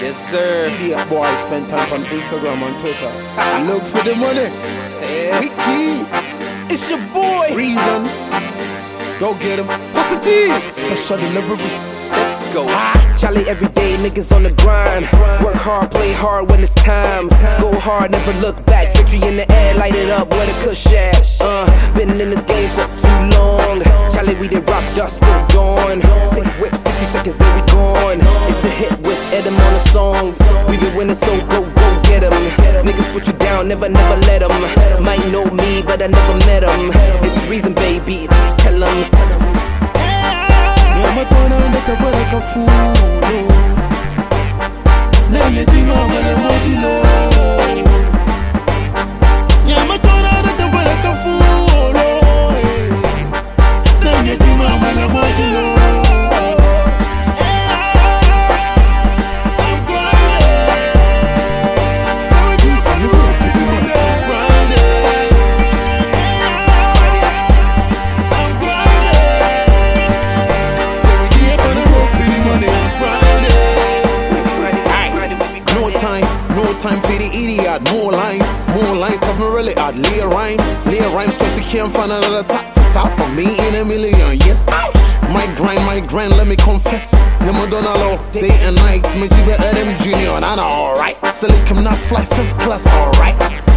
yes, sir. Idiot boy spend time on Instagram and Twitter. Look for the money. Yeah. Wiki. It's your boy. Reason. Go get him. Positive. Special delivery. Let's go. Charlie, every day niggas on the grind. Work hard, play hard when it's time. Go hard, never look back. Victory in the air, light it up where the cush at. Gone. It's a hit with Edem on the songs. We been winning, so go, go get 'em. Niggas put you down, never, never let 'em. Might know me, but I never met 'em. It's reason, baby, tell 'em. Yamatona ndata baraka fulo no time for the idiot. More lines, more lines, cause me really. Lay rhymes, lay rhymes, cause you can't find another top to top for me in a million. Yes, ouch. My grind, my grind, let me confess. Never done a lot, day and night. Me better than Junior, and I know alright. Silly come not fly first class, alright.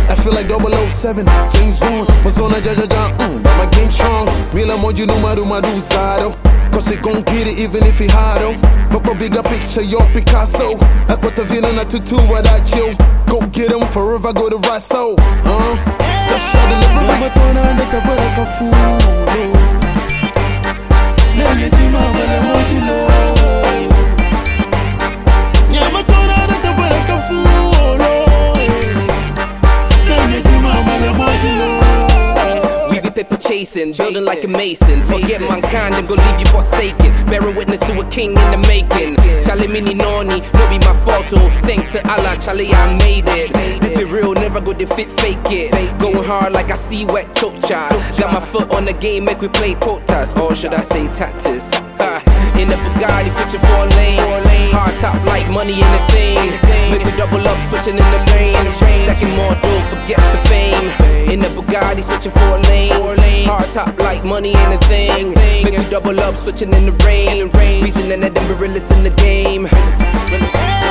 I feel like 007, James Bond. Was on a judge, mm, but my game strong. Moji no madu madu zado. Cause we gon' get it even if he oh. But a bigger picture, yo Picasso. I put the vina na tutu without you. Go get him forever, go to Rasso. Uh, special delivery. Chasing, building like a mason. Forget mankind and go leave you forsaken. Bearing witness to a king in the making. Charlie mini noni, no be my photo. Thanks to Allah, Charlie, I made it. This be real, never go defeat fake it. Going hard like I see wet chocha. Got my foot on the game, make we play quotas. Or should I say taxes? Uh, in the Bugatti, switching four lane. Hard top like money in the thing. Make we double up, switching in the lane. Stacking more dough, forget the fame. In the Bugatti, switching four lane. Hard top like money in the thing. Make we double up, switching in the rain. Reason that them be realest in the game. I'm